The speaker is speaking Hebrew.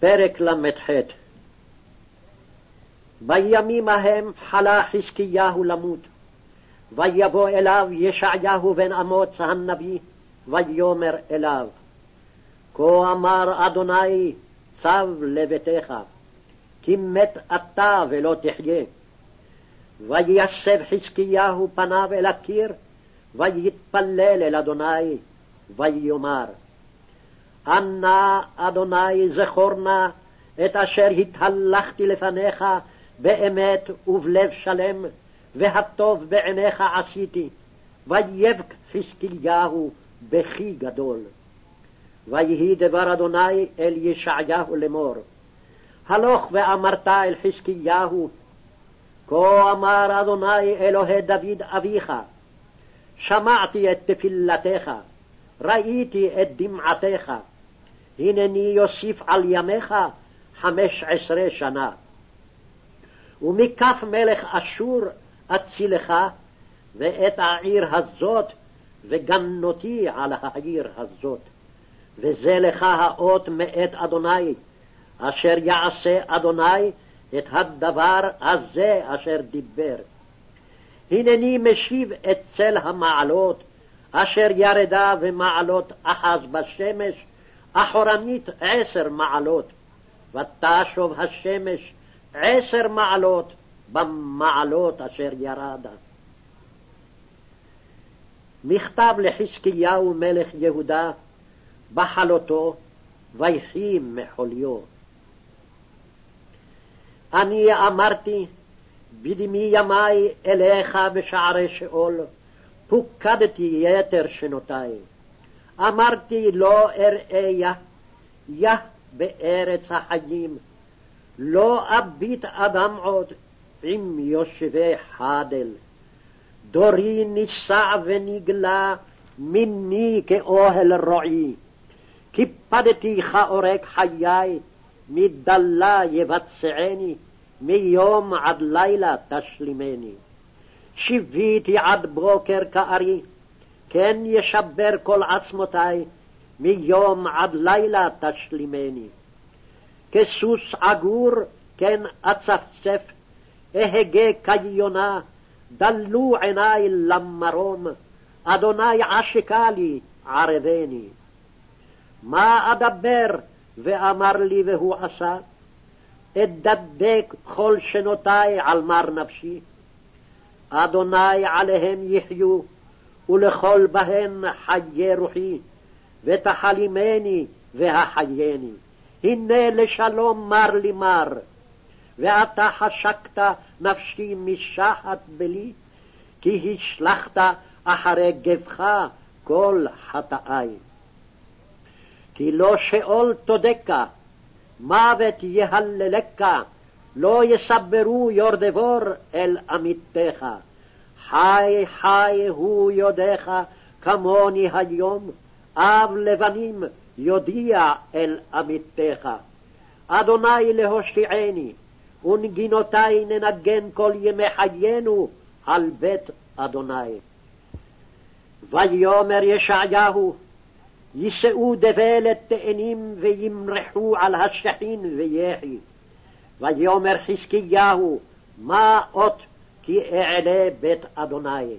פרק ל"ח בימים ההם חלה חזקיהו למות, ויבוא אליו ישעיהו בן אמוץ הנביא, ויאמר אליו, כה אמר אדוני צב לביתך, כי מת אתה ולא תחיה. ויסב חזקיהו פניו אל הקיר, ויתפלל אל אדוני, ויאמר, אנא אדוני זכור נא את אשר התהלכתי לפניך באמת ובלב שלם, והטוב בעיניך עשיתי. ויבק חזקיהו בכי גדול. ויהי דבר אדוני אל ישעיהו לאמור, הלוך ואמרת אל חזקיהו, כה אמר אדוני אלוהי דוד אביך, שמעתי את תפילתך, ראיתי את דמעתך, הנני יוסיף על ימיך חמש עשרה שנה. ומכף מלך אשור אצילך, ואת העיר הזאת, וגנותי על העיר הזאת. וזה לך האות מאת אדוני, אשר יעשה אדוני את הדבר הזה אשר דיבר. הנני משיב את צל המעלות, אשר ירדה ומעלות אחז בשמש, אחורנית עשר מעלות, ותשוב השמש עשר מעלות במעלות אשר ירדה. מכתב לחזקיהו מלך יהודה בחלותו, ויחי מחוליו. אני אמרתי, בדמי ימי אליך בשערי שאול, פוקדתי יתר שנותי. אמרתי לא אראה יה, יה בארץ החיים, לא אביט אדם עוד עם יושבי חדל. דורי נישא ונגלה מיני כאוהל רועי. קיפדתי כעורק חיי, מדלה יבצעני, מיום עד לילה תשלימני. שיוויתי עד בוקר כארי, כן ישבר כל עצמותי, מיום עד לילה תשלימני. כסוס עגור, כן אצפצף, אהגה כיונה, דלו עיני למרום, אדוני עשקה לי, ערבני. מה אדבר, ואמר לי והוא עשה? אדבק כל שנותי על מר נפשי. אדוני עליהם יחיו, ולכל בהן חיי רוחי, ותחלימני והחייני. הנה לשלום מר לי מר, ואתה חשקת נפשי משחת בלי, כי השלכת אחרי גבך כל חטאי. כי לא שאול תודקה, מוות יהללקה, לא יסברו יורדבור אל עמיתך. חי חי הוא יודעך כמוני היום, אב לבנים יודיע אל עמיתך. אדוני להושיעני, ונגינותי ננגן כל ימי חיינו על בית אדוני. ויאמר ישעיהו, יישאו דבלת תאנים וימרחו על השחין ויחי. ויאמר חזקיהו, מה אות כי אעלה בית אדוני.